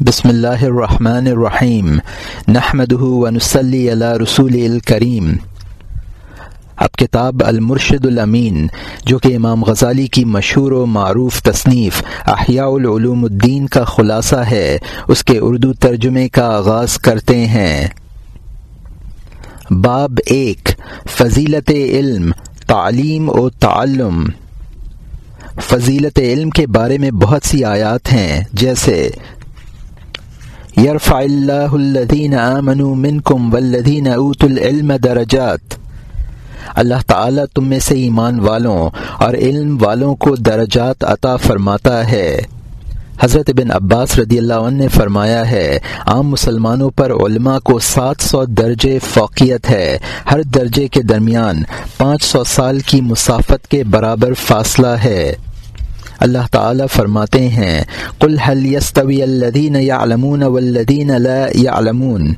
بسم اللہ الرحمن الرحیم۔ نحمد ونسلی علی رسول الکریم۔ اب کتاب المرشد الامین، جو کہ امام غزالی کی مشہور و معروف تصنیف احیاء العلوم الدین کا خلاصہ ہے، اس کے اردو ترجمے کا آغاز کرتے ہیں۔ باب ایک، فضیلت علم، تعلیم و تعلم۔ فضیلت علم کے بارے میں بہت سی آیات ہیں، جیسے یرفع اللہ الذین آمنوا منکم والذین اوت العلم درجات. اللہ تعالیٰ تم میں سے ایمان والوں اور علم والوں کو درجات عطا فرماتا ہے۔ حضرت بن عباس رضی اللہ عنہ نے فرمایا ہے، عام مسلمانوں پر علماء کو سات سو درجے فوقیت ہے۔ ہر درجے کے درمیان پانچ سو سال کی مسافت کے برابر فاصلہ ہے۔ اللہ تعالیٰ فرماتے ہیں، قل حل یستوی الذین یعلمون والذین لا یعلمون۔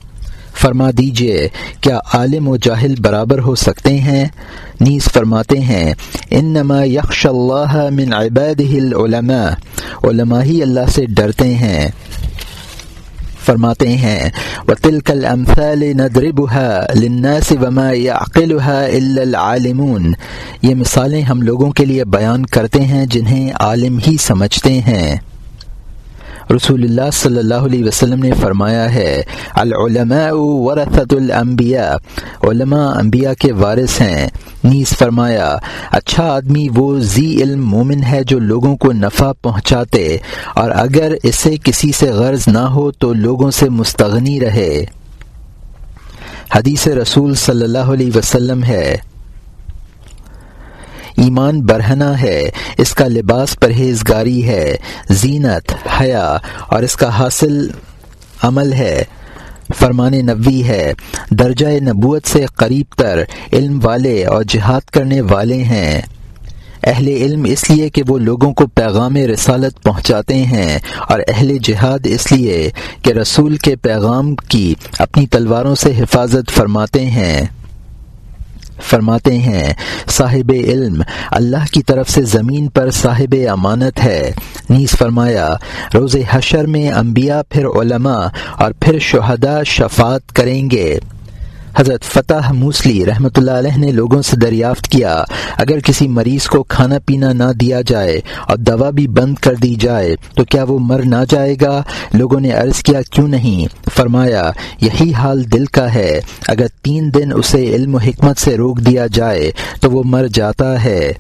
فرما دیجیے، کیا عالم و جاہل برابر ہو سکتے ہیں؟ نیز فرماتے ہیں، انما یخش اللہ من عباده العلماء۔ علماء ہی اللہ سے ڈرتے ہیں۔ فرماتے ہیں و تلکل امفال ندربها للناس وما يعقلها الا العالمون۔ یہ مثالیں ہم لوگوں کے لیے بیان کرتے ہیں، جنہیں عالم ہی سمجھتے ہیں۔ رسول اللہ صلی اللہ علیہ وسلم نے فرمایا ہے، العلماء ورثت الانبیاء، علماء انبیاء کے وارث ہیں۔ نیز فرمایا اچھا آدمی وہ زی علم مومن ہے جو لوگوں کو نفع پہنچاتے، اور اگر اسے کسی سے غرض نہ ہو تو لوگوں سے مستغنی رہے۔ حدیث رسول صلی اللہ علیہ وسلم ہے۔ ایمان برہنا ہے، اس کا لباس پرہیزگاری ہے، زینت، حیا، اور اس کا حاصل عمل ہے۔ فرمان نبوی ہے، درجہ نبوت سے قریب تر علم والے اور جہاد کرنے والے ہیں۔ اہل علم اس لیے کہ وہ لوگوں کو پیغام رسالت پہنچاتے ہیں، اور اہل جہاد اس لیے کہ رسول کے پیغام کی اپنی تلواروں سے حفاظت فرماتے ہیں۔ فرماتے ہیں، صاحب علم، اللہ کی طرف سے زمین پر صاحب امانت ہے۔ نیز فرمایا، روز حشر میں انبیاء، پھر علماء اور پھر شہداء شفاعت کریں گے۔ حضرت فتح موسلی رحمۃ اللہ علیہ نے لوگوں سے دریافت کیا، اگر کسی مریض کو کھانا پینا نہ دیا جائے اور دوا بھی بند کر دی جائے، تو کیا وہ مر نہ جائے گا؟ لوگوں نے عرض کیا، کیوں نہیں؟ فرمایا، یہی حال دل کا ہے۔ اگر تین دن اسے علم و حکمت سے روک دیا جائے، تو وہ مر جاتا ہے۔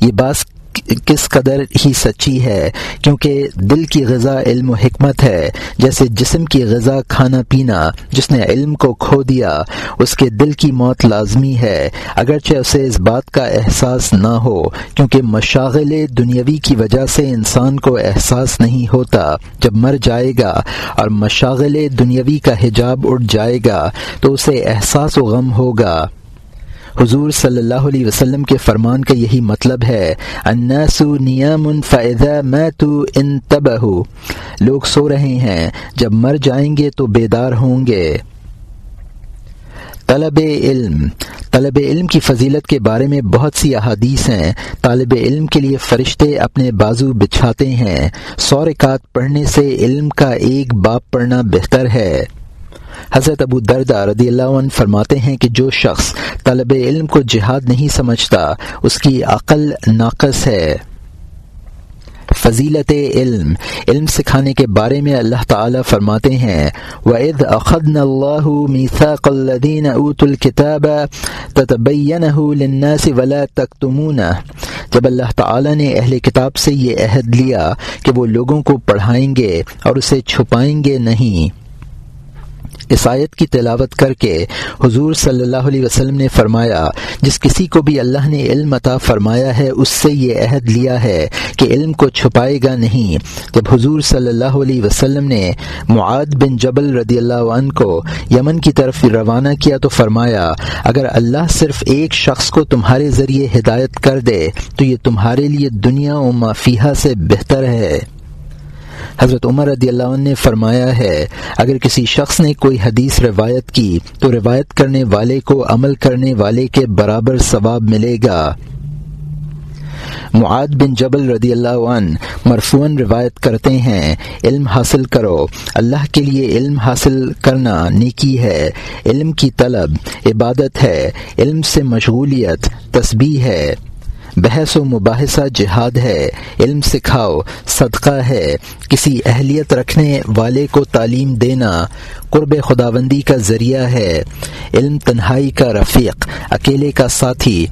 یہ بات کس قدر ہی سچی ہے، کیونکہ دل کی غذا علم و حکمت ہے۔ جیسے جسم کی غذا کھانا پینا، جس نے علم کو کھو دیا، اس کے دل کی موت لازمی ہے۔ اگرچہ اسے اس بات کا احساس نہ ہو، کیونکہ مشاغل دنیاوی کی وجہ سے انسان کو احساس نہیں ہوتا۔ جب مر جائے گا اور مشاغل دنیاوی کا حجاب اٹھ جائے گا، تو اسے احساس و غم ہوگا۔ حضور صلی اللہ علیہ وسلم کے فرمان کا یہی مطلب ہے الناس نیام فاذا ماتوا انتبهوا لوگ سو رہے ہیں، جب مر جائیں گے تو بیدار ہوں گے۔ طلب علم۔ طلب علم کی فضیلت کے بارے میں بہت سی احادیث ہیں۔ طالب علم کے لیے فرشتے اپنے بازو بچھاتے ہیں۔ سو رکعت پڑھنے سے علم کا ایک باپ پڑھنا بہتر ہے۔ حضرت ابو دردہ رضی اللہ عنہ فرماتے ہیں کہ جو شخص طلب علم کو جہاد نہیں سمجھتا، اس کی عقل ناقص ہے۔ فضیلت علم علم سکھانے کے بارے میں اللہ تعالی فرماتے ہیں، وَإِذْ أَخَذْنَا اللَّهُ مِيثَاقَ الَّذِينَ أُوتُوا الْكِتَابَ تَتَبَيَّنَهُ لِلنَّاسِ وَلَا تَكْتُمُونَهُ۔ جب اللہ تعالی نے اہل کتاب سے یہ عہد لیا کہ وہ لوگوں کو پڑھائیں گے اور اسے چھپائیں گے نہیں۔ اس آیت کی تلاوت کر کے حضور صلی اللہ علیہ وسلم نے فرمایا، جس کسی کو بھی اللہ نے علم عطا فرمایا ہے، اس سے یہ عہد لیا ہے کہ علم کو چھپائے گا نہیں۔ جب حضور صلی اللہ علیہ وسلم نے معاد بن جبل رضی اللہ عنہ کو یمن کی طرف روانہ کیا تو فرمایا، اگر اللہ صرف ایک شخص کو تمہارے ذریعے ہدایت کر دے، تو یہ تمہارے لیے دنیا و مافیہ سے بہتر ہے۔ حضرت عمر رضی اللہ عنہ نے فرمایا ہے، اگر کسی شخص نے کوئی حدیث روایت کی، تو روایت کرنے والے کو عمل کرنے والے کے برابر ثواب ملے گا۔ معاد بن جبل رضی اللہ عنہ مرفون روایت کرتے ہیں، علم حاصل کرو۔ اللہ کے لیے علم حاصل کرنا نیکی ہے۔ علم کی طلب عبادت ہے۔ علم سے مشغولیت، تسبیح ہے۔ بحث و مباحثہ جہاد ہے، علم سکھاؤ، صدقہ ہے، کسی اہلیت رکھنے والے کو تعلیم دینا قرب خداوندی کا ذریعہ ہے، علم تنہائی کا رفیق، اکیلے کا ساتھی،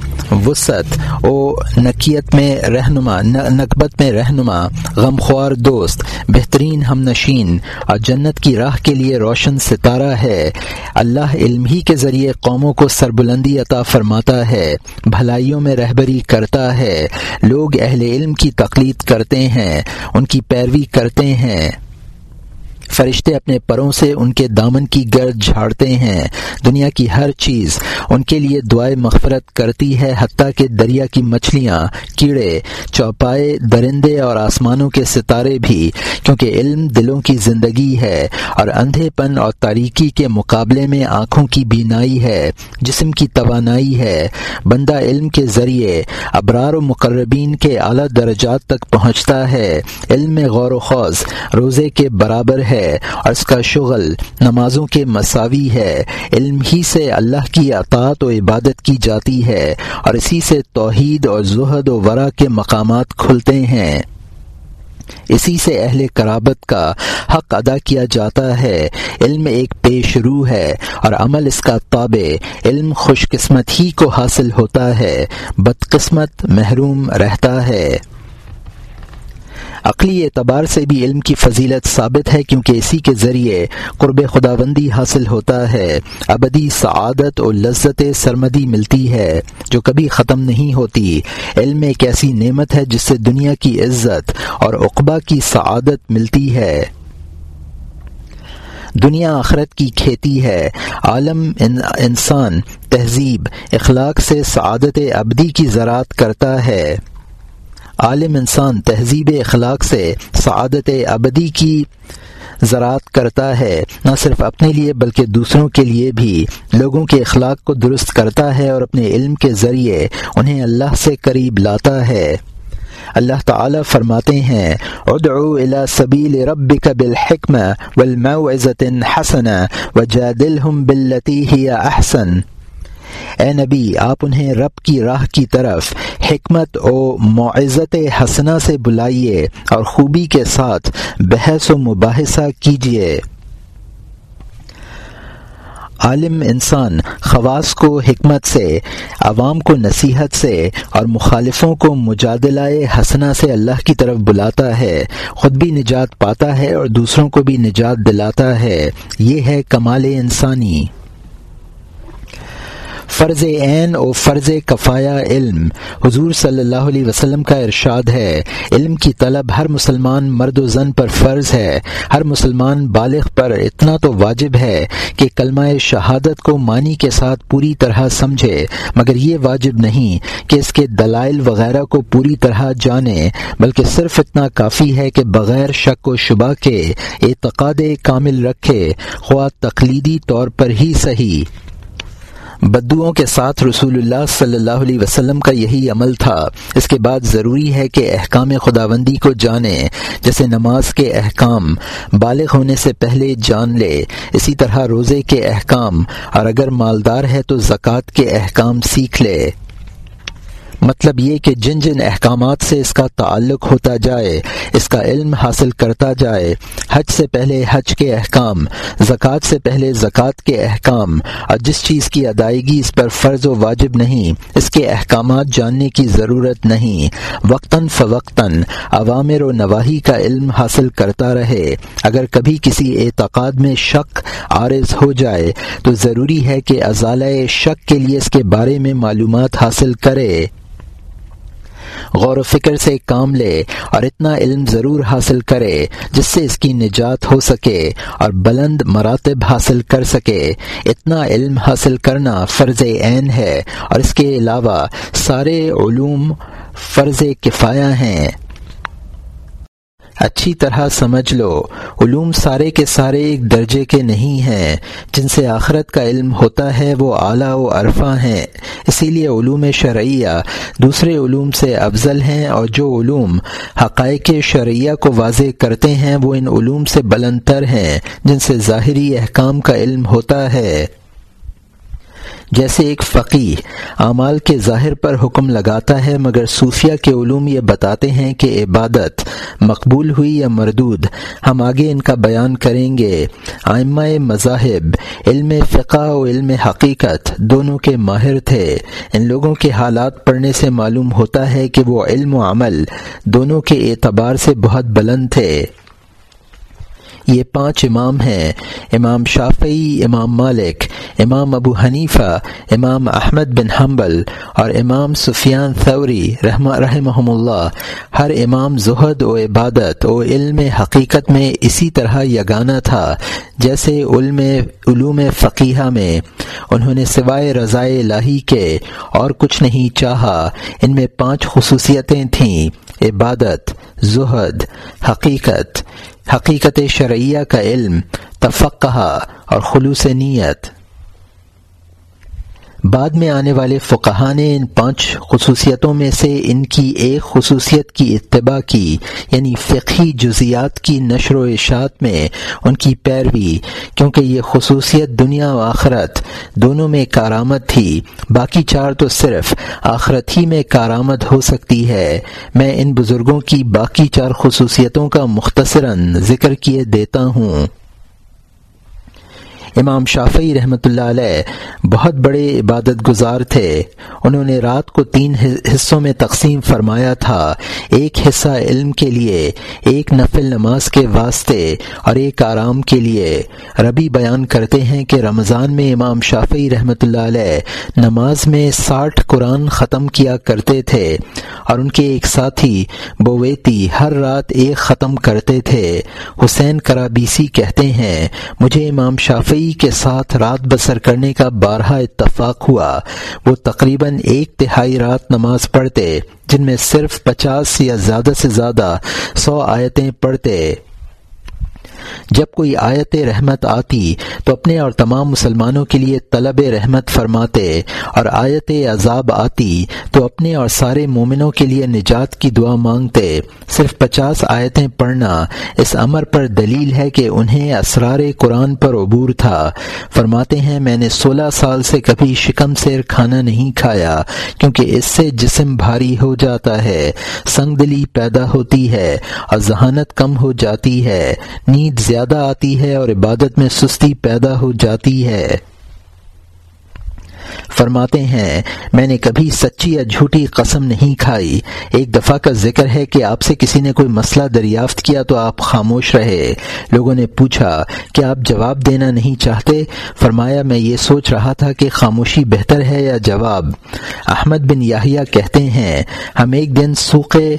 وسعت و نکیت میں رہنما نقبت میں رہنما، غمخوار دوست، بہترین ہم نشین، اور جنت کی راہ کے لیے روشن ستارہ ہے۔ اللہ علم ہی کے ذریعے قوموں کو سربلندی عطا فرماتا ہے، بھلائیوں میں رہبری کرتا ہے۔ لوگ اہل علم کی تقلید کرتے ہیں، ان کی پیروی کرتے ہیں۔ فرشتے اپنے پروں سے ان کے دامن کی گرد جھاڑتے ہیں۔ دنیا کی ہر چیز ان کے لیے دعائیں مغفرت کرتی ہے، حتیٰ کہ دریا کی مچھلیاں، کیڑے، چوپائے، درندے اور آسمانوں کے ستارے بھی، کیونکہ علم دلوں کی زندگی ہے اور اندھے پن اور تاریکی کے مقابلے میں آنکھوں کی بینائی ہے، جسم کی توانائی ہے۔ بندہ علم کے ذریعے ابرار و مقربین کے اعلیٰ درجات تک پہنچتا ہے۔ علم میں غور و خوض، روزے کے برابر ہے۔ ہے اور اس کا شغل نمازوں کے مساوی ہے۔ علم ہی سے اللہ کی اطاعت و عبادت کی جاتی ہے اور اسی سے توحید اور زہد و ورا کے مقامات کھلتے ہیں۔ اسی سے اہل کرابت کا حق ادا کیا جاتا ہے۔ علم ایک پیش روح ہے اور عمل اس کا تابع۔ علم خوش قسمت ہی کو حاصل ہوتا ہے۔ بدقسمت محروم رہتا ہے۔ عقلی اعتبار سے بھی علم کی فضیلت ثابت ہے کیونکہ اسی کے ذریعے قرب خداوندی حاصل ہوتا ہے۔ ابدی سعادت اور لذت سرمدی ملتی ہے جو کبھی ختم نہیں ہوتی۔ علم ایک ایسی نعمت ہے جس سے دنیا کی عزت اور اقبا کی سعادت ملتی ہے۔ دنیا آخرت کی کھیتی ہے۔ عالم انسان تہذیب، اخلاق سے سعادت ابدی کی زراعت کرتا ہے۔ عالم انسان تہذیب اخلاق سے سعادت ابدی کی زراعت کرتا ہے، نہ صرف اپنے لیے بلکہ دوسروں کے لیے بھی۔ لوگوں کے اخلاق کو درست کرتا ہے اور اپنے علم کے ذریعے انہیں اللہ سے قریب لاتا ہے۔ اللہ تعالی فرماتے ہیں، ادعو الى سبیل ربک بالحکم والموعظة حسنہ وجادلهم باللتی ہی احسن۔ اے نبی، آپ انہیں رب کی راہ کی طرف حکمت و معزت حسنہ سے بلائیے اور خوبی کے ساتھ بحث و مباحثہ کیجیے۔ عالم انسان خواص کو حکمت سے، عوام کو نصیحت سے اور مخالفوں کو مجادلائے حسنہ سے اللہ کی طرف بلاتا ہے، خود بھی نجات پاتا ہے اور دوسروں کو بھی نجات دلاتا ہے۔ یہ ہے کمال انسانی۔ فرض عین و فرض کفایا علم۔ حضور صلی اللہ علیہ وسلم کا ارشاد ہے، علم کی طلب ہر مسلمان مرد و زن پر فرض ہے۔ ہر مسلمان بالغ پر اتنا تو واجب ہے کہ کلمہ شہادت کو معنی کے ساتھ پوری طرح سمجھے۔ مگر یہ واجب نہیں کہ اس کے دلائل وغیرہ کو پوری طرح جانے، بلکہ صرف اتنا کافی ہے کہ بغیر شک و شبہ کے اعتقاد کامل رکھے، خواہ تقلیدی طور پر ہی صحیح۔ بدوؤں کے ساتھ رسول اللہ صلی اللہ علیہ وسلم کا یہی عمل تھا۔ اس کے بعد ضروری ہے کہ احکام خداوندی کو جانے، جیسے نماز کے احکام۔ بالغ ہونے سے پہلے جان لے۔ اسی طرح روزے کے احکام۔ اور اگر مالدار ہے تو زکوٰۃ کے احکام سیکھ لے۔ مطلب یہ کہ جن جن احکامات سے اس کا تعلق ہوتا جائے، اس کا علم حاصل کرتا جائے، حج سے پہلے حج کے احکام، زکوٰۃ سے پہلے زکوٰۃ کے احکام، اور جس چیز کی ادائیگی اس پر فرض و واجب نہیں، اس کے احکامات جاننے کی ضرورت نہیں۔ وقتاً فوقتاً عوامر و نواحی کا علم حاصل کرتا رہے۔ اگر کبھی کسی اعتقاد میں شک عارض ہو جائے، تو ضروری ہے کہ ازالہ شک کے لیے اس کے بارے میں معلومات حاصل کرے۔ غور و فکر سے کام لے اور اتنا علم ضرور حاصل کرے جس سے اس کی نجات ہو سکے اور بلند مراتب حاصل کر سکے۔ اتنا علم حاصل کرنا فرض عین ہے اور اس کے علاوہ سارے علوم فرض کفایہ ہیں۔ اچھی طرح سمجھ لو، علوم سارے کے سارے ایک درجے کے نہیں ہیں۔ جن سے آخرت کا علم ہوتا ہے وہ اعلیٰ و عرفہ ہیں۔ اسی لیے علوم شرعیہ دوسرے علوم سے افضل ہیں اور جو علوم حقائق شرعیہ کو واضح کرتے ہیں وہ ان علوم سے بلند تر ہیں۔ جن سے ظاہری احکام کا علم ہوتا ہے۔ جیسے ایک فقی اعمال کے ظاہر پر حکم لگاتا ہے، مگر صوفیہ کے علوم یہ بتاتے ہیں کہ عبادت مقبول ہوئی یا مردود، ہم آگے ان کا بیان کریں گے۔ آئمہ مذاہب، علم فقہ و علم حقیقت دونوں کے ماہر تھے۔ ان لوگوں کے حالات پڑھنے سے معلوم ہوتا ہے کہ وہ علم و عمل دونوں کے اعتبار سے بہت بلند تھے۔ یہ پانچ امام ہیں۔ امام شافعی، امام مالک، امام ابو حنیفہ، امام احمد بن حنبل اور امام سفیان ثوری رحمہ رحمہ اللہ ہر امام زہد و عبادت و علم حقیقت میں اسی طرح یگانہ تھا، جیسے علم علوم فقیہ میں۔ انہوں نے سوائے رضائے الہی کے اور کچھ نہیں چاہا۔ ان میں پانچ خصوصیتیں تھیں عبادت، زہد، حقیقت۔ حقیقت شرعیہ کا علم تفقہ اور خلوص نیت۔ بعد میں آنے والے فقہ نے ان پانچ خصوصیتوں میں سے ان کی ایک خصوصیت کی اتباع کی یعنی فقہی جزیات کی نشر و اشاعت میں ان کی پیروی، کیونکہ یہ خصوصیت دنیا و آخرت دونوں میں کارآمد تھی، باقی چار تو صرف آخرت ہی میں کارآمد ہو سکتی ہے۔ میں ان بزرگوں کی باقی چار خصوصیتوں کا مختصراً ذکر کیے دیتا ہوں۔ امام شافعی رحمۃ اللہ علیہ بہت بڑے عبادت گزار تھے۔ انہوں نے رات کو تین حصوں میں تقسیم فرمایا تھا۔ ایک حصہ علم کے لیے، ایک نفل نماز کے واسطے اور ایک آرام کے لیے۔ ربی بیان کرتے ہیں کہ رمضان میں امام شافعی رحمۃ اللہ علیہ نماز میں ساٹھ قرآن ختم کیا کرتے تھے اور ان کے ایک ساتھی بویتی ہر رات ایک ختم کرتے تھے۔ حسین کرابیسی کہتے ہیں، مجھے امام شافعی کے ساتھ رات بسر کرنے کا بارہا اتفاق ہوا۔ وہ تقریباً ایک تہائی رات نماز پڑھتے، جن میں صرف پچاس یا زیادہ سے زیادہ سو آیتیں پڑھتے۔ جب کوئی آیت رحمت آتی تو اپنے اور تمام مسلمانوں کے لیے طلب رحمت فرماتے اور آیت عذاب آتی تو اپنے اور سارے مومنوں کے لیے نجات کی دعا مانگتے۔ صرف پچاس آیتیں پڑھنا اس امر پر دلیل ہے کہ انہیں اسرار قرآن پر عبور تھا۔ فرماتے ہیں، میں نے سولہ سال سے کبھی شکم سیر کھانا نہیں کھایا کیونکہ اس سے جسم بھاری ہو جاتا ہے، سنگ دلی پیدا ہوتی ہے اور ذہانت کم ہو جاتی ہے، نیند زیادہ آتی ہے اور عبادت میں سستی پیدا ہو جاتی ہے۔ فرماتے ہیں، میں نے کبھی سچی یا جھوٹی قسم نہیں کھائی۔ ایک دفعہ کا ذکر ہے کہ آپ سے کسی نے کوئی مسئلہ دریافت کیا تو آپ خاموش رہے۔ لوگوں نے پوچھا کہ آپ جواب دینا نہیں چاہتے؟ فرمایا، میں یہ سوچ رہا تھا کہ خاموشی بہتر ہے یا جواب۔ احمد بن یاہیا کہتے ہیں، ہم ایک دن سوکھے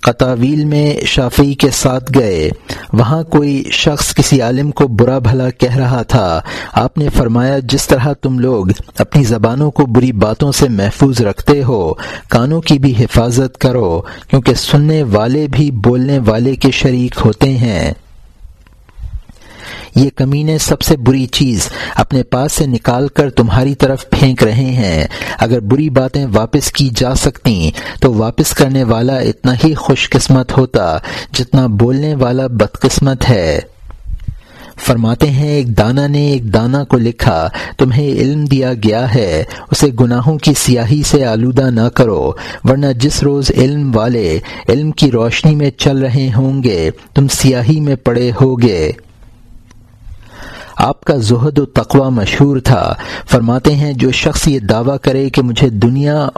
قطاویل میں شافعی کے ساتھ گئے۔ وہاں کوئی شخص کسی عالم کو برا بھلا کہہ رہا تھا۔ آپ نے فرمایا، جس طرح تم لوگ اپنی زبانوں کو بری باتوں سے محفوظ رکھتے ہو، کانوں کی بھی حفاظت کرو، کیونکہ سننے والے بھی بولنے والے کے شریک ہوتے ہیں۔ یہ کمینے سب سے بری چیز اپنے پاس سے نکال کر تمہاری طرف پھینک رہے ہیں۔ اگر بری باتیں واپس کی جا سکتی تو واپس کرنے والا اتنا ہی خوش قسمت ہوتا جتنا بولنے والا بدقسمت ہے۔ فرماتے ہیں، ایک دانا نے ایک دانا کو لکھا، تمہیں علم دیا گیا ہے، اسے گناہوں کی سیاہی سے آلودہ نہ کرو، ورنہ جس روز علم والے علم کی روشنی میں چل رہے ہوں گے، تم سیاہی میں پڑے ہوگے۔ آپ کا زہد و تقوا مشہور تھا۔ فرماتے ہیں، جو شخص یہ دعویٰ کرے کہ مجھے دنیا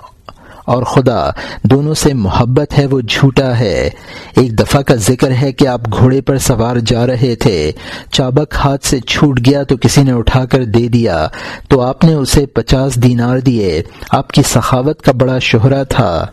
اور خدا دونوں سے محبت ہے، وہ جھوٹا ہے۔ ایک دفعہ کا ذکر ہے کہ آپ گھوڑے پر سوار جا رہے تھے۔ چابک ہاتھ سے چھوٹ گیا تو کسی نے اٹھا کر دے دیا۔ تو آپ نے اسے پچاس دینار دیے۔ آپ کی سخاوت کا بڑا شہرا تھا۔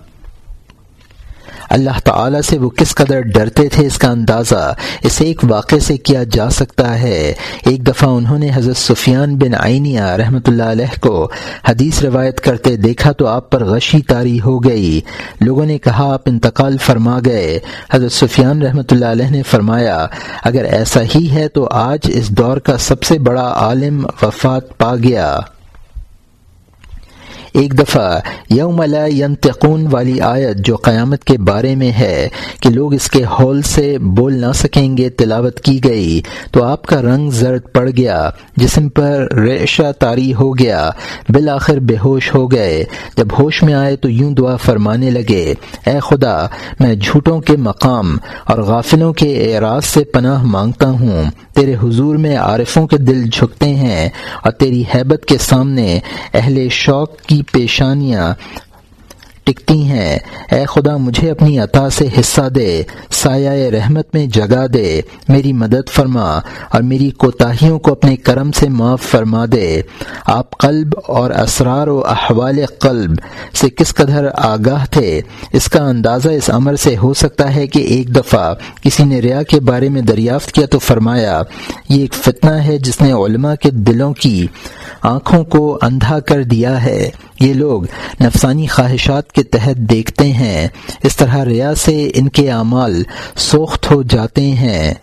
اللہ تعالی سے وہ کس قدر ڈرتے تھے اس کا اندازہ اس ایک واقعے سے کیا جا سکتا ہے؟ ایک دفعہ انہوں نے حضرت سفیان بن آئینیا رحمۃ اللہ علیہ کو حدیث روایت کرتے دیکھا تو آپ پر غشی تاری ہو گئی۔ لوگوں نے کہا، آپ انتقال فرما گئے۔ حضرت سفیان رحمۃ اللہ علیہ نے فرمایا، اگر ایسا ہی ہے تو آج اس دور کا سب سے بڑا عالم وفات پا گیا۔ ایک دفعہ یوم لا ینتقون والی آیت جو قیامت کے بارے میں ہے کہ لوگ اس کے ہول سے بول نہ سکیں گے، تلاوت کی گئی، تو آپ کا رنگ زرد پڑ گیا، جسم پر ریشہ تاری ہو گیا، بالآخر بے ہوش ہو گئے۔ جب ہوش میں آئے تو یوں دعا فرمانے لگے، اے خدا، میں جھوٹوں کے مقام اور غافلوں کے اعراض سے پناہ مانگتا ہوں۔ تیرے حضور میں عارفوں کے دل جھکتے ہیں اور تیری حیبت کے سامنے اہل شوق کی پیشانیاں ٹکتی ہیں۔ اے خدا، مجھے اپنی عطا سے حصہ دے، سایہ رحمت میں جگہ دے۔ میری مدد فرما اور میری کوتاہیوں کو اپنے کرم سے معاف فرما دے۔ آپ قلب اور اسرار و احوال قلب سے کس قدر آگاہ تھے؟ اس کا اندازہ اس عمر سے ہو سکتا ہے کہ ایک دفعہ کسی نے ریا کے بارے میں دریافت کیا تو فرمایا، یہ ایک فتنہ ہے جس نے علماء کے دلوں کی آنکھوں کو اندھا کر دیا ہے۔ یہ لوگ نفسانی خواہشات کے تحت دیکھتے ہیں۔ اس طرح ریا سے ان کے اعمال سوخت ہو جاتے ہیں۔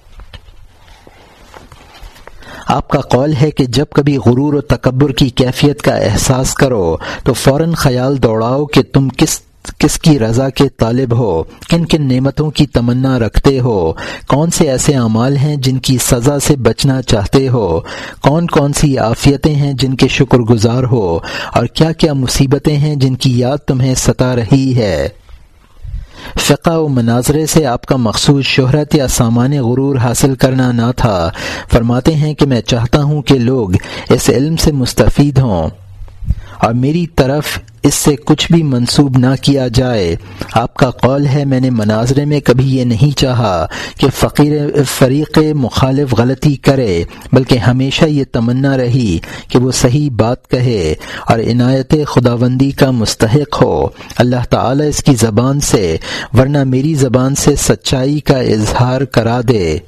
آپ کا قول ہے کہ جب کبھی غرور و تکبر کی کیفیت کا احساس کرو، تو فوراً خیال دوڑاؤ کہ تم کس کس کی رضا کے طالب ہو؟ کن کن نعمتوں کی تمنا رکھتے ہو؟ کون سے ایسے اعمال ہیں جن کی سزا سے بچنا چاہتے ہو؟ کون کون سی عافیتیں ہیں جن کے شکر گزار ہو؟ اور کیا کیا مصیبتیں ہیں جن کی یاد تمہیں ستا رہی ہے؟ فقہ و مناظرے سے آپ کا مخصوص شہرت یا سامان غرور حاصل کرنا نہ تھا۔ فرماتے ہیں کہ میں چاہتا ہوں کہ لوگ اس علم سے مستفید ہوں۔ اور میری طرف اس سے کچھ بھی منسوب نہ کیا جائے۔ آپ کا قول ہے، میں نے مناظرے میں کبھی یہ نہیں چاہا کہ فقیر فریق مخالف غلطی کرے، بلکہ ہمیشہ یہ تمنا رہی کہ وہ صحیح بات کہے اور عنایت خداوندی کا مستحق ہو۔ اللہ تعالی اس کی زبان سے، ورنہ میری زبان سے سچائی کا اظہار کرا دے۔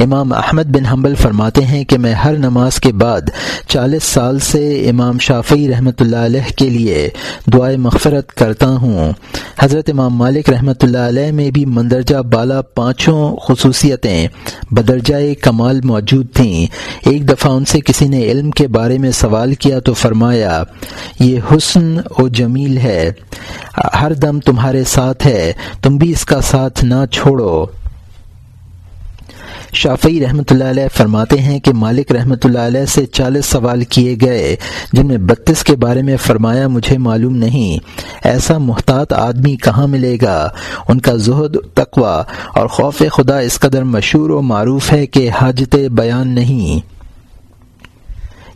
امام احمد بن حنبل فرماتے ہیں کہ میں ہر نماز کے بعد چالیس سال سے امام شافعی رحمۃ اللہ علیہ کے لیے دعائیں مغفرت کرتا ہوں۔ حضرت امام مالک رحمۃ اللہ علیہ میں بھی مندرجہ بالا پانچوں خصوصیتیں بدرجۂ کمال موجود تھیں۔ ایک دفعہ ان سے کسی نے علم کے بارے میں سوال کیا تو فرمایا، یہ حسن و جمیل ہے۔ ہر دم تمہارے ساتھ ہے۔ تم بھی اس کا ساتھ نہ چھوڑو۔ شافعی رحمۃ اللہ علیہ فرماتے ہیں کہ مالک رحمۃ اللہ علیہ سے چالیس سوال کیے گئے، جن میں بتیس کے بارے میں فرمایا، مجھے معلوم نہیں۔ ایسا محتاط آدمی کہاں ملے گا؟ ان کا زہد تقوا اور خوف خدا اس قدر مشہور و معروف ہے کہ حاجت بیان نہیں۔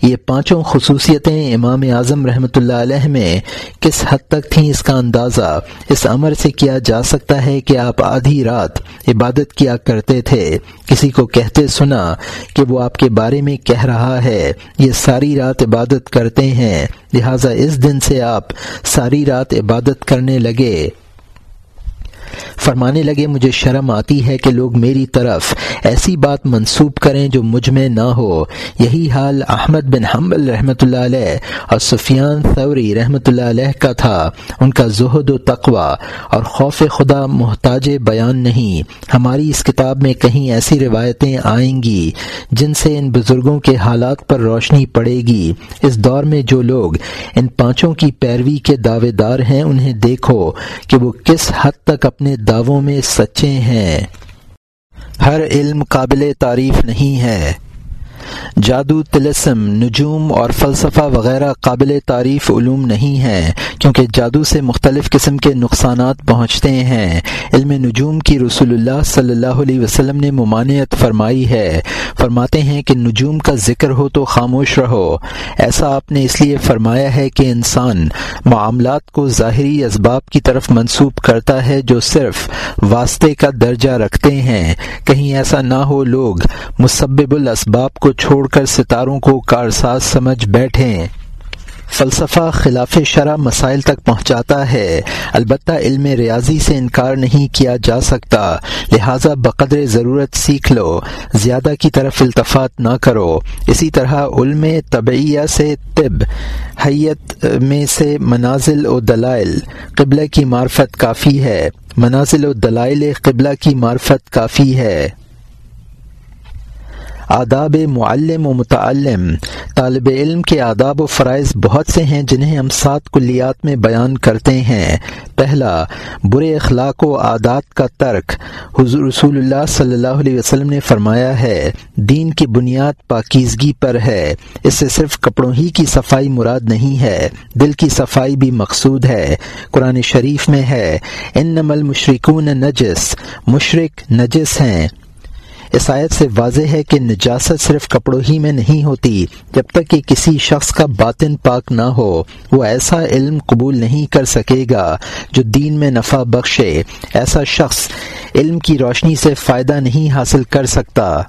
یہ پانچوں خصوصیتیں امام اعظم رحمۃ اللہ علیہ میں کس حد تک تھیں اس کا اندازہ اس عمر سے کیا جا سکتا ہے کہ آپ آدھی رات عبادت کیا کرتے تھے؟ کسی کو کہتے سنا کہ وہ آپ کے بارے میں کہہ رہا ہے، یہ ساری رات عبادت کرتے ہیں، لہٰذا اس دن سے آپ ساری رات عبادت کرنے لگے۔ فرمانے لگے، مجھے شرم آتی ہے کہ لوگ میری طرف ایسی بات منسوب کریں جو مجھ میں نہ ہو۔ یہی حال احمد بن حمبل رحمۃ اللہ علیہ اور سفیان ثوری رحمۃ اللہ علیہ کا تھا۔ ان کا زہد و تقوا اور خوف خدا محتاج بیان نہیں۔ ہماری اس کتاب میں کہیں ایسی روایتیں آئیں گی جن سے ان بزرگوں کے حالات پر روشنی پڑے گی۔ اس دور میں جو لوگ ان پانچوں کی پیروی کے دعوے دار ہیں، انہیں دیکھو کہ وہ کس حد تک اپنے دعووں میں سچے ہیں۔ ہر علم قابل تعریف نہیں ہے۔ جادو، تلسم، نجوم اور فلسفہ وغیرہ قابل تعریف علوم نہیں ہیں کیونکہ جادو سے مختلف قسم کے نقصانات پہنچتے ہیں۔ علم نجوم کی رسول اللہ صلی اللہ علیہ وسلم نے ممانعت فرمائی ہے۔ فرماتے ہیں کہ نجوم کا ذکر ہو تو خاموش رہو۔ ایسا آپ نے اس لیے فرمایا ہے کہ انسان معاملات کو ظاہری اسباب کی طرف منسوب کرتا ہے جو صرف واسطے کا درجہ رکھتے ہیں۔ کہیں ایسا نہ ہو، لوگ مسبب الاسباب کو چھوڑ کر ستاروں کو کارساز سمجھ بیٹھیں۔ فلسفہ خلاف شرح مسائل تک پہنچاتا ہے۔ البتہ علم ریاضی سے انکار نہیں کیا جا سکتا۔ لہذا بقدر ضرورت سیکھ لو۔ زیادہ کی طرف التفات نہ کرو۔ اسی طرح علم طبعیہ سے طب، حیت میں سے منازل و دلائل۔ قبلہ کی معرفت کافی ہے۔ منازل و دلائل قبلہ کی معرفت کافی ہے۔ آداب معلم و متعلم۔ طالب علم کے آداب و فرائض بہت سے ہیں جنہیں ہم سات کلیات میں بیان کرتے ہیں۔ پہلا، برے اخلاق و عادات کا ترک۔ حضور رسول اللہ صلی اللہ علیہ وسلم نے فرمایا ہے، دین کی بنیاد پاکیزگی پر ہے۔ اس سے صرف کپڑوں ہی کی صفائی مراد نہیں ہے، دل کی صفائی بھی مقصود ہے۔ قرآن شریف میں ہے ان نمل مشرقون نجس۔ مشرق نجس ہیں۔ اس آیت سے واضح ہے کہ نجاست صرف کپڑوں ہی میں نہیں ہوتی، جب تک کہ کسی شخص کا باطن پاک نہ ہو، وہ ایسا علم قبول نہیں کر سکے گا جو دین میں نفع بخشے۔ ایسا شخص علم کی روشنی سے فائدہ نہیں حاصل کر سکتا۔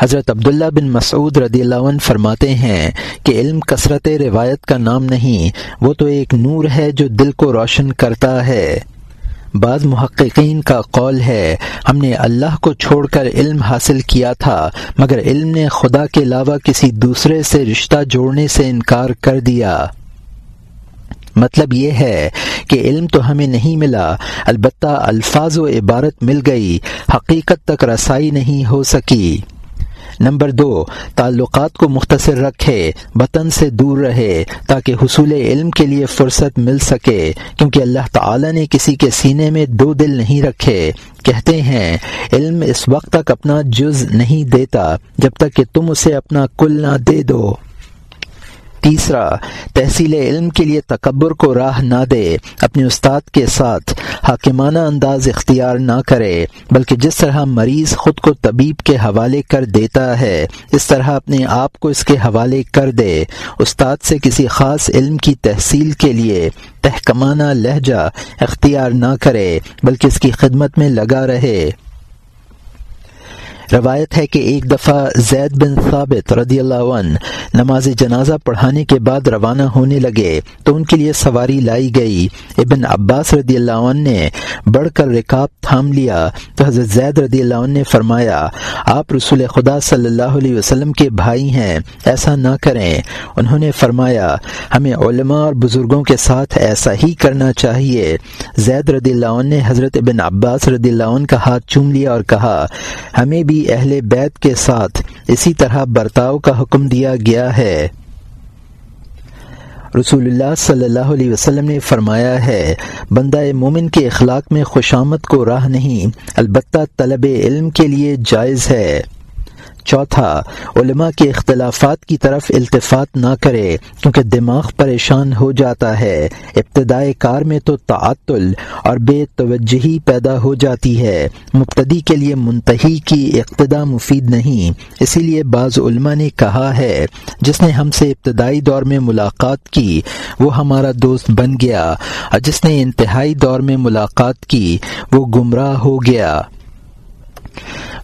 حضرت عبداللہ بن مسعود رضی اللہ عنہ فرماتے ہیں کہ علم کثرت روایت کا نام نہیں، وہ تو ایک نور ہے جو دل کو روشن کرتا ہے۔ بعض محققین کا قول ہے، ہم نے اللہ کو چھوڑ کر علم حاصل کیا تھا، مگر علم نے خدا کے علاوہ کسی دوسرے سے رشتہ جوڑنے سے انکار کر دیا۔ مطلب یہ ہے کہ علم تو ہمیں نہیں ملا، البتہ الفاظ و عبارت مل گئی، حقیقت تک رسائی نہیں ہو سکی۔ نمبر دو، تعلقات کو مختصر رکھے، وطن سے دور رہے، تاکہ حصول علم کے لیے فرصت مل سکے، کیونکہ اللہ تعالی نے کسی کے سینے میں دو دل نہیں رکھے۔ کہتے ہیں، علم اس وقت تک اپنا جز نہیں دیتا، جب تک کہ تم اسے اپنا کل نہ دے دو۔ تیسرا، تحصیل علم کے لیے تکبر کو راہ نہ دے، اپنے استاد کے ساتھ حاکمانہ انداز اختیار نہ کرے، بلکہ جس طرح مریض خود کو طبیب کے حوالے کر دیتا ہے، اس طرح اپنے آپ کو اس کے حوالے کر دے۔ استاد سے کسی خاص علم کی تحصیل کے لیے تحکمانہ لہجہ اختیار نہ کرے، بلکہ اس کی خدمت میں لگا رہے۔ روایت ہے کہ ایک دفعہ زید بن ثابت رضی اللہ عنہ نماز جنازہ پڑھانے کے بعد روانہ ہونے لگے تو ان کے لیے سواری لائی گئی۔ ابن عباس رضی اللہ عنہ نے بڑھ کر رکاب تھام لیا تو حضرت زید رضی اللہ عنہ نے فرمایا، آپ رسول خدا صلی اللہ علیہ وسلم کے بھائی ہیں، ایسا نہ کریں۔ انہوں نے فرمایا، ہمیں علماء اور بزرگوں کے ساتھ ایسا ہی کرنا چاہیے۔ زید رضی اللہ عنہ نے حضرت ابن عباس رضی اللہ عنہ کا ہاتھ چوم لیا اور کہا، ہمیں بھی اہل بیت کے ساتھ اسی طرح برتاؤ کا حکم دیا گیا ہے۔ رسول اللہ صلی اللہ علیہ وسلم نے فرمایا ہے، بندہ مومن کے اخلاق میں خوشامد کو راہ نہیں، البتہ طلب علم کے لیے جائز ہے۔ چوتھا، علماء کے اختلافات کی طرف التفات نہ کرے، کیونکہ دماغ پریشان ہو جاتا ہے۔ ابتدائے کار میں تو تعطل اور بے توجہی پیدا ہو جاتی ہے۔ مبتدی کے لیے منتحی کی اقتدا مفید نہیں۔ اسی لیے بعض علماء نے کہا ہے، جس نے ہم سے ابتدائی دور میں ملاقات کی، وہ ہمارا دوست بن گیا۔ اور جس نے انتہائی دور میں ملاقات کی، وہ گمراہ ہو گیا۔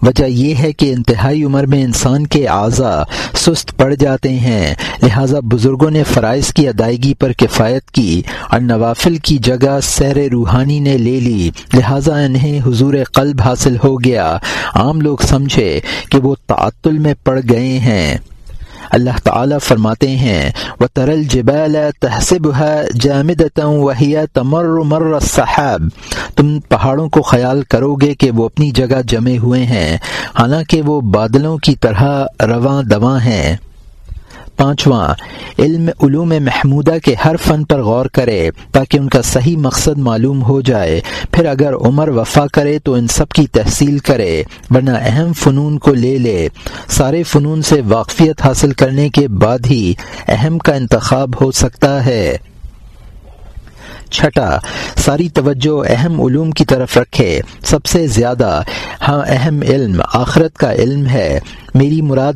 وجہ یہ ہے کہ انتہائی عمر میں انسان کے اعضاء سست پڑ جاتے ہیں، لہذا بزرگوں نے فرائض کی ادائیگی پر کفایت کی، اور نوافل کی جگہ سیر روحانی نے لے لی، لہذا انہیں حضور قلب حاصل ہو گیا۔ عام لوگ سمجھے کہ وہ تعطل میں پڑ گئے ہیں۔ اللہ تعالی فرماتے ہیں وہ ترل جبال تحصب ہے جامد تمر مر صحاب تم پہاڑوں کو خیال کرو گے کہ وہ اپنی جگہ جمے ہوئے ہیں، حالانکہ وہ بادلوں کی طرح رواں دواں ہیں۔ پانچواں، علم علوم محمودہ کے ہر فن پر غور کرے تاکہ ان کا صحیح مقصد معلوم ہو جائے۔ پھر اگر عمر وفا کرے تو ان سب کی تحصیل کرے، ورنہ اہم فنون کو لے لے۔ سارے فنون سے واقفیت حاصل کرنے کے بعد ہی اہم کا انتخاب ہو سکتا ہے۔ چھٹا۔ ساری توجہ اہم علوم کی طرف رکھے۔ سب سے زیادہ ہاں اہم علم آخرت کا علم ہے۔ میری مراد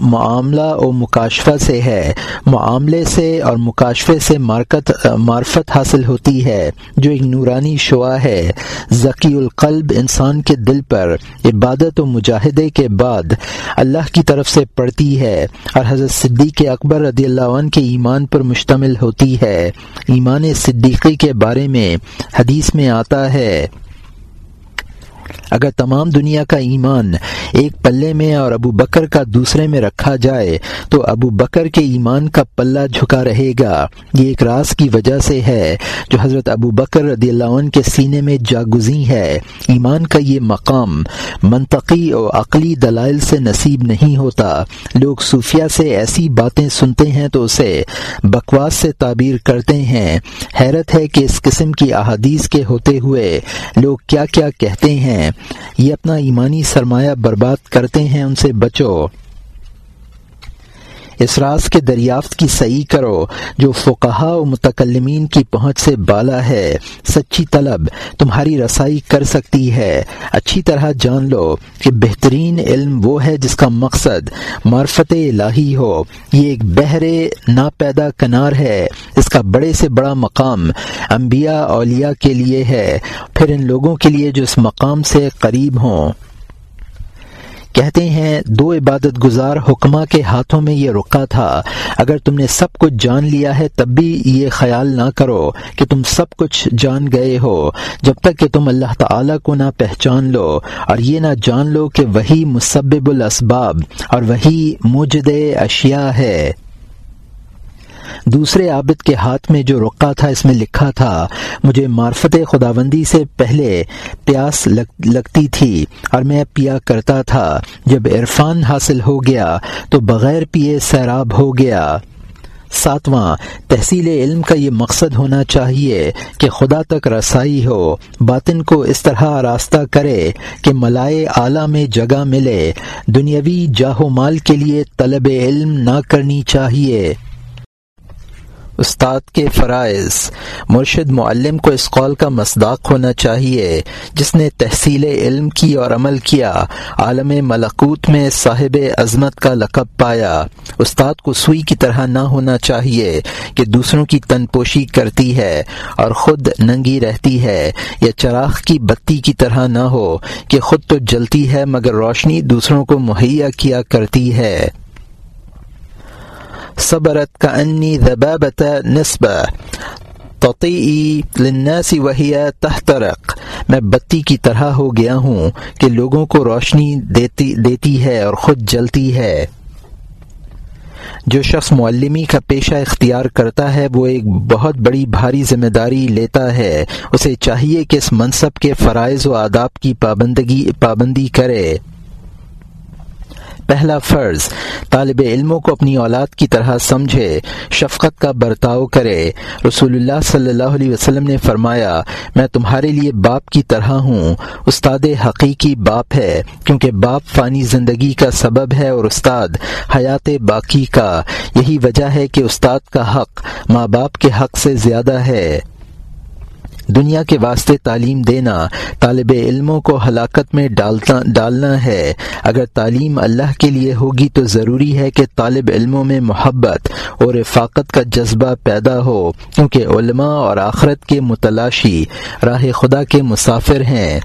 معاملہ و مکاشفہ سے ہے۔ معاملے سے اور مکاشفے سے مارکت، معرفت حاصل ہوتی ہے، جو ایک نورانی شعا ہے۔ ذکی القلب انسان کے دل پر عبادت و مجاہدے کے بعد اللہ کی طرف سے پڑتی ہے۔ اور حضرت صدیق اکبر رضی اللہ عنہ کے ایمان پر مشتمل ہوتی ہے۔ ایمان صدیقی کے بارے میں حدیث میں آتا ہے اگر تمام دنیا کا ایمان ایک پلے میں اور ابو بکر کا دوسرے میں رکھا جائے، تو ابو بکر کے ایمان کا پلہ جھکا رہے گا۔ یہ ایک راز کی وجہ سے ہے جو حضرت ابو بکر رضی اللہ عنہ کے سینے میں جاگزی ہے۔ ایمان کا یہ مقام منطقی اور عقلی دلائل سے نصیب نہیں ہوتا۔ لوگ صوفیہ سے ایسی باتیں سنتے ہیں تو اسے بکواس سے تعبیر کرتے ہیں۔ حیرت ہے کہ اس قسم کی احادیث کے ہوتے ہوئے لوگ کیا کیا کہتے ہیں۔ یہ اپنا ایمانی سرمایہ برباد کرتے ہیں ان سے بچو۔ اس راز کے دریافت کی صحیح کرو جو فقہا و متکلمین کی پہنچ سے بالا ہے۔ سچی طلب تمہاری رسائی کر سکتی ہے۔ اچھی طرح جان لو کہ بہترین علم وہ ہے جس کا مقصد معرفت الہی ہو۔ یہ ایک بہرے نا پیدا کنار ہے۔ اس کا بڑے سے بڑا مقام انبیاء اولیاء کے لیے ہے۔ پھر ان لوگوں کے لیے جو اس مقام سے قریب ہوں۔ کہتے ہیں، دو عبادت گزار حکمہ کے ہاتھوں میں یہ رکا تھا۔ اگر تم نے سب کچھ جان لیا ہے، تب بھی یہ خیال نہ کرو کہ تم سب کچھ جان گئے ہو۔ جب تک کہ تم اللہ تعالی کو نہ پہچان لو اور یہ نہ جان لو کہ وہی مسبب الاسباب اور وہی مجد اشیاء ہے۔ دوسرے عابد کے ہاتھ میں جو رکا تھا، اس میں لکھا تھا، مجھے معرفت خداوندی سے پہلے پیاس لگتی تھی اور میں پیا کرتا تھا۔ جب عرفان حاصل ہو گیا تو بغیر پیے سیراب ہو گیا۔ ساتواں، تحصیل علم کا یہ مقصد ہونا چاہیے کہ خدا تک رسائی ہو، باطن کو اس طرح راستہ کرے کہ ملائے اعلیٰ میں جگہ ملے۔ دنیاوی جاہو مال کے لیے طلب علم نہ کرنی چاہیے۔ استاد کے فرائض، مرشد معلم کو اس قول کا مصداق ہونا چاہیے، جس نے تحصیل علم کی اور عمل کیا، عالم ملکوت میں صاحب عظمت کا لقب پایا۔ استاد کو سوئی کی طرح نہ ہونا چاہیے کہ دوسروں کی تن پوشی کرتی ہے اور خود ننگی رہتی ہے، یا چراغ کی بتی کی طرح نہ ہو کہ خود تو جلتی ہے مگر روشنی دوسروں کو مہیا کیا کرتی ہے۔ صبرت کا انی ذبابت نصب توطی لناسی تحترق. میں بتی کی طرح ہو گیا ہوں کہ لوگوں کو روشنی دیتی دیتی ہے اور خود جلتی ہے۔ جو شخص معلمی کا پیشہ اختیار کرتا ہے، وہ ایک بہت بڑی بھاری ذمہ داری لیتا ہے۔ اسے چاہیے کہ اس منصب کے فرائض و آداب کی پابندگی، پابندی کرے۔ پہلا فرض، طالب علموں کو اپنی اولاد کی طرح سمجھے، شفقت کا برتاؤ کرے۔ رسول اللہ صلی اللہ علیہ وسلم نے فرمایا، میں تمہارے لیے باپ کی طرح ہوں۔ استاد حقیقی باپ ہے، کیونکہ باپ فانی زندگی کا سبب ہے اور استاد حیات باقی کا۔ یہی وجہ ہے کہ استاد کا حق ماں باپ کے حق سے زیادہ ہے۔ دنیا کے واسطے تعلیم دینا، طالب علموں کو ہلاکت میں ڈالنا ہے۔ اگر تعلیم اللہ کے لیے ہوگی تو ضروری ہے کہ طالب علموں میں محبت اور رفاقت کا جذبہ پیدا ہو، کیونکہ علماء اور آخرت کے متلاشی، راہ خدا کے مسافر ہیں۔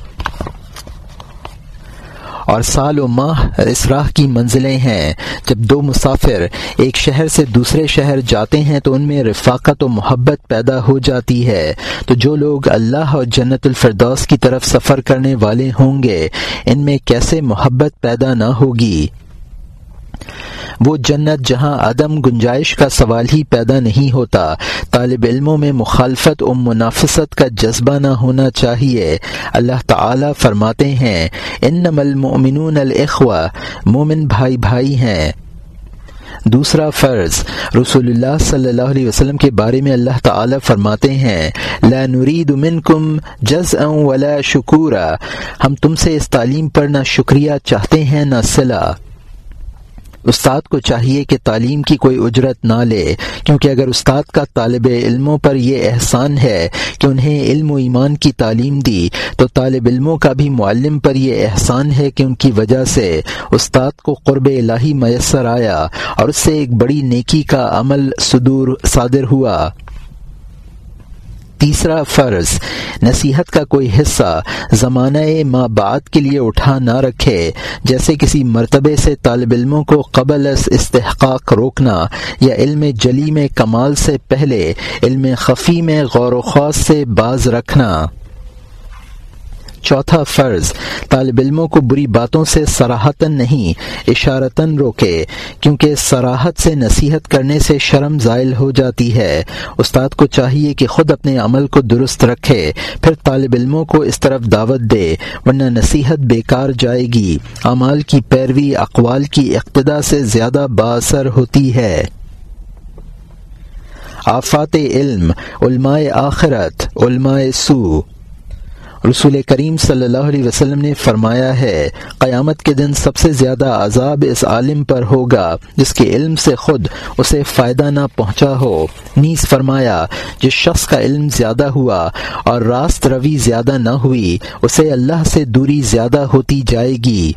اور سال و ماہ اس راہ کی منزلیں ہیں۔ جب دو مسافر ایک شہر سے دوسرے شہر جاتے ہیں تو ان میں رفاقت و محبت پیدا ہو جاتی ہے۔ تو جو لوگ اللہ اور جنت الفردوس کی طرف سفر کرنے والے ہوں گے، ان میں کیسے محبت پیدا نہ ہوگی؟ وہ جنت جہاں عدم گنجائش کا سوال ہی پیدا نہیں ہوتا، طالب علموں میں مخالفت و منافست کا جذبہ نہ ہونا چاہیے۔ اللہ تعالی فرماتے ہیں ان المؤمنون الاخوہ، مومن بھائی بھائی ہیں۔ دوسرا فرض، رسول اللہ صلی اللہ علیہ وسلم کے بارے میں اللہ تعالی فرماتے ہیں، لا نرید منکم جزءا ولا شکورا۔ ہم تم سے اس تعلیم پر نہ شکریہ چاہتے ہیں، نہ صلاح استاد کو چاہیے کہ تعلیم کی کوئی اجرت نہ لے، کیونکہ اگر استاد کا طالب علموں پر یہ احسان ہے کہ انہیں علم و ایمان کی تعلیم دی، تو طالب علموں کا بھی معلم پر یہ احسان ہے کہ ان کی وجہ سے استاد کو قرب الہی میسر آیا اور اس سے ایک بڑی نیکی کا عمل صدور صادر ہوا۔ تیسرا فرض، نصیحت کا کوئی حصہ زمانہ ماں بعد کے لیے اٹھا نہ رکھے، جیسے کسی مرتبے سے طالب علموں کو قبل از استحقاق روکنا یا علم جلی میں کمال سے پہلے، علم خفی میں غور و خوص سے باز رکھنا۔ چوتھا فرض، طالب علموں کو بری باتوں سے سراہتاً نہیں، اشارتاً روکے، کیونکہ سراہت سے نصیحت کرنے سے شرم زائل ہو جاتی ہے۔ استاد کو چاہیے کہ خود اپنے عمل کو درست رکھے، پھر طالب علموں کو اس طرف دعوت دے، ورنہ نصیحت بیکار جائے گی۔ اعمال کی پیروی، اقوال کی اقتدا سے زیادہ باثر ہوتی ہے۔ آفات علم، علماء آخرت، علماء سو رسول کریم صلی اللہ علیہ وسلم نے فرمایا ہے، قیامت کے دن سب سے زیادہ عذاب اس عالم پر ہوگا جس کے علم سے خود اسے فائدہ نہ پہنچا ہو۔ نیز فرمایا، جس شخص کا علم زیادہ ہوا اور راست روی زیادہ نہ ہوئی، اسے اللہ سے دوری زیادہ ہوتی جائے گی۔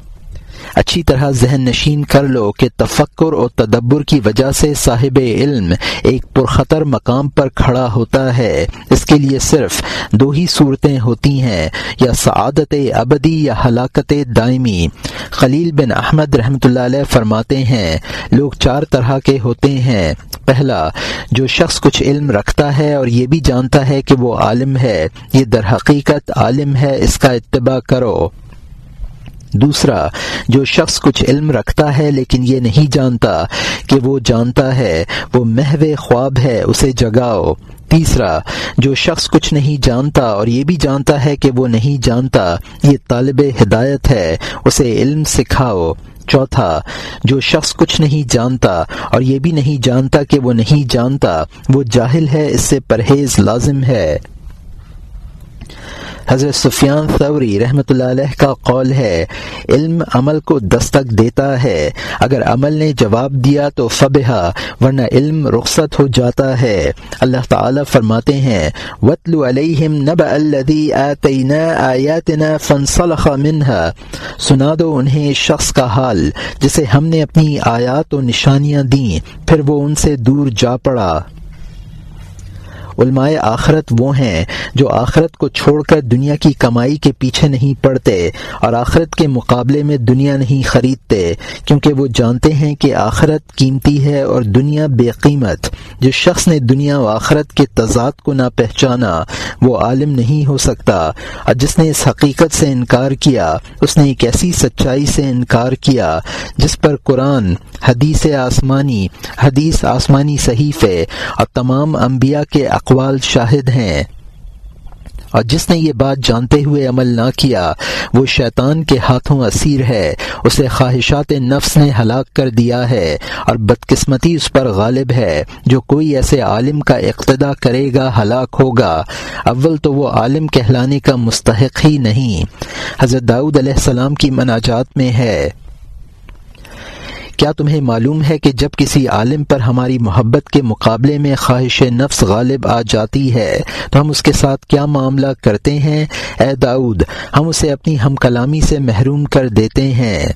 اچھی طرح ذہن نشین کر لو کہ تفکر اور تدبر کی وجہ سے صاحب علم ایک پرخطر مقام پر کھڑا ہوتا ہے۔ اس کے لیے صرف دو ہی صورتیں ہوتی ہیں، یا سعادت ابدی یا ہلاکت دائمی۔ خلیل بن احمد رحمۃ اللہ علیہ فرماتے ہیں، لوگ چار طرح کے ہوتے ہیں۔ پہلا، جو شخص کچھ علم رکھتا ہے اور یہ بھی جانتا ہے کہ وہ عالم ہے، یہ در حقیقت عالم ہے، اس کا اتباع کرو۔ دوسرا، جو شخص کچھ علم رکھتا ہے لیکن یہ نہیں جانتا کہ وہ جانتا ہے، وہ محو خواب ہے، اسے جگاؤ۔ تیسرا، جو شخص کچھ نہیں جانتا اور یہ بھی جانتا ہے کہ وہ نہیں جانتا، یہ طالب ہدایت ہے، اسے علم سکھاؤ۔ چوتھا، جو شخص کچھ نہیں جانتا اور یہ بھی نہیں جانتا کہ وہ نہیں جانتا، وہ جاہل ہے، اس سے پرہیز لازم ہے۔ حضرت سفیان ثوری رحمۃ اللہ علیہ کا قول ہے، علم عمل کو دستک دیتا ہے۔ اگر عمل نے جواب دیا تو فبہ ورنہ علم رخصت ہو جاتا ہے۔ اللہ تعالی فرماتے ہیں وطل علیہم نب آیاتنا فنسلخ منها۔ سنا دو انہیں شخص کا حال، جسے ہم نے اپنی آیات و نشانیاں دیں، پھر وہ ان سے دور جا پڑا۔ علماء آخرت وہ ہیں جو آخرت کو چھوڑ کر دنیا کی کمائی کے پیچھے نہیں پڑتے اور آخرت کے مقابلے میں دنیا نہیں خریدتے، کیونکہ وہ جانتے ہیں کہ آخرت قیمتی ہے اور دنیا بے قیمت۔ جس شخص نے دنیا و آخرت کے تضاد کو نہ پہچانا، وہ عالم نہیں ہو سکتا۔ اور جس نے اس حقیقت سے انکار کیا، اس نے ایک ایسی سچائی سے انکار کیا جس پر قرآن، حدیث آسمانی حدیث آسمانی صحیفے اور تمام انبیاء کے اقوال شاہد ہیں۔ اور جس نے یہ بات جانتے ہوئے عمل نہ کیا، وہ شیطان کے ہاتھوں اسیر ہے۔ اسے خواہشات نفس نے ہلاک کر دیا ہے اور بدقسمتی اس پر غالب ہے۔ جو کوئی ایسے عالم کا اقتدا کرے گا، ہلاک ہوگا۔ اول تو وہ عالم کہلانے کا مستحق ہی نہیں۔ حضرت داؤد علیہ السلام کی مناجات میں ہے۔ کیا تمہیں معلوم ہے کہ جب کسی عالم پر ہماری محبت کے مقابلے میں خواہش نفس غالب آ جاتی ہے، تو ہم اس کے ساتھ کیا معاملہ کرتے ہیں؟ اے داؤد، ہم اسے اپنی ہم کلامی سے محروم کر دیتے ہیں۔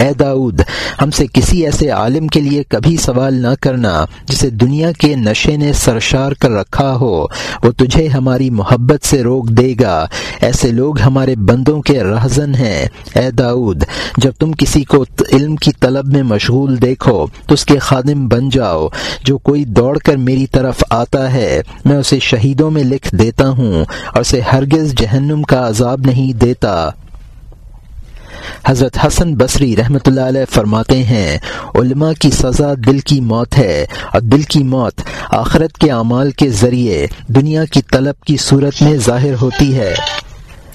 اے داؤد، ہم سے کسی ایسے عالم کے لیے کبھی سوال نہ کرنا جسے دنیا کے نشے نے سرشار کر رکھا ہو۔ وہ تجھے ہماری محبت سے روک دے گا۔ ایسے لوگ ہمارے بندوں کے رہزن ہیں۔ اے داؤد، جب تم کسی کو علم کی طلب میں مشغول دیکھو، تو اس کے خادم بن جاؤ۔ جو کوئی دوڑ کر میری طرف آتا ہے، میں اسے شہیدوں میں لکھ دیتا ہوں اور اسے ہرگز جہنم کا عذاب نہیں دیتا۔ حضرت حسن بصری رحمۃ اللہ علیہ فرماتے ہیں، علماء کی سزا دل کی موت ہے، اور دل کی موت آخرت کے اعمال کے ذریعے دنیا کی طلب کی صورت میں ظاہر ہوتی ہے۔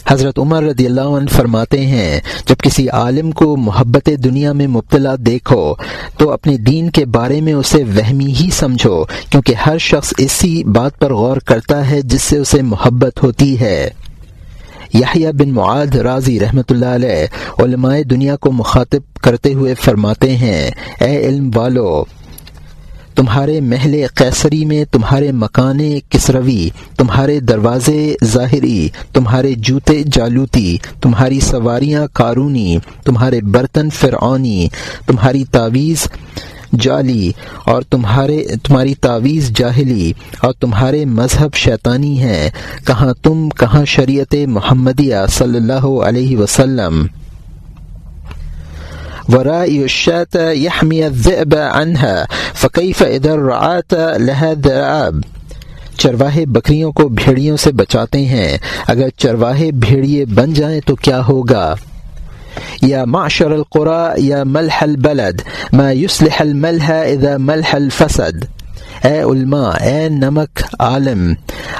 حضرت عمر رضی اللہ عنہ فرماتے ہیں، جب کسی عالم کو محبت دنیا میں مبتلا دیکھو، تو اپنے دین کے بارے میں اسے وہمی ہی سمجھو، کیونکہ ہر شخص اسی بات پر غور کرتا ہے جس سے اسے محبت ہوتی ہے۔ یحییٰ بن معاد راضی رحمۃ اللہ علیہ علماء دنیا کو مخاطب کرتے ہوئے فرماتے ہیں، اے علم والو، تمہارے محل قیصری میں تمہارے مکان کسروی، تمہارے دروازے ظاہری، تمہارے جوتے جالوتی، تمہاری سواریاں کارونی، تمہارے برتن فرعونی، تمہاری تعویذ جعلی اور تمہارے، تمہاری تعویذ جاہلی اور تمہارے مذہب شیطانی ہیں۔ کہاں تم، کہاں شریعت محمدیہ صلی اللہ علیہ وسلم؟ ورائي الشاة يحمي الذئب عنها فكيف إذا رعات لها ذئاب چرواہے بکریوں کو بھیڑیوں سے بچاتے ہیں۔ اگر چرواہے بھیڑیے بن جائیں تو کیا ہوگا؟ يا معشر القرى، يا ملح البلد. ما يصلح الملح اذا ملح الفسد. اے علماء، اے نمک عالم،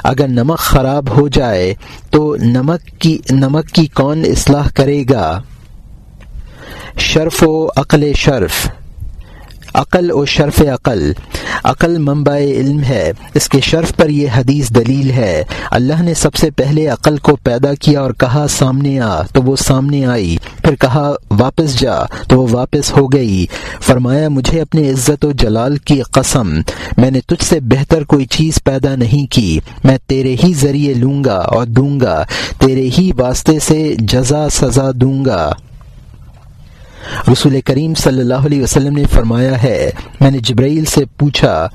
اگر نمک خراب ہو جائے، تو نمک کی نمک کی کون اصلاح کرے گا؟ شرف و عقل شرف. عقل و شرف عقل۔ عقل منبع علم ہے۔ اس کے شرف پر یہ حدیث دلیل ہے۔ اللہ نے سب سے پہلے عقل کو پیدا کیا اور کہا، سامنے آ۔ تو وہ سامنے آئی۔ پھر کہا، واپس جا۔ تو وہ واپس ہو گئی۔ فرمایا، مجھے اپنے عزت و جلال کی قسم۔ میں نے تجھ سے بہتر کوئی چیز پیدا نہیں کی۔ میں تیرے ہی ذریعے لوں گا اور دوں گا۔ تیرے ہی واسطے سے جزا سزا دوں گا۔ رسول کریم صلی اللہ علیہ وسلم نے فرمایا ہے، میں نے جبرائیل سے پوچھا،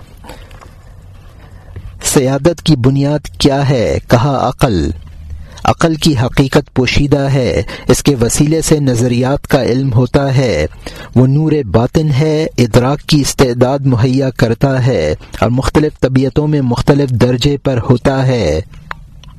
سیادت کی بنیاد کیا ہے؟ کہا، عقل۔ عقل کی حقیقت پوشیدہ ہے، اس کے وسیلے سے نظریات کا علم ہوتا ہے۔ وہ نور باطن ہے، ادراک کی استعداد مہیا کرتا ہے اور مختلف طبیعتوں میں مختلف درجے پر ہوتا ہے۔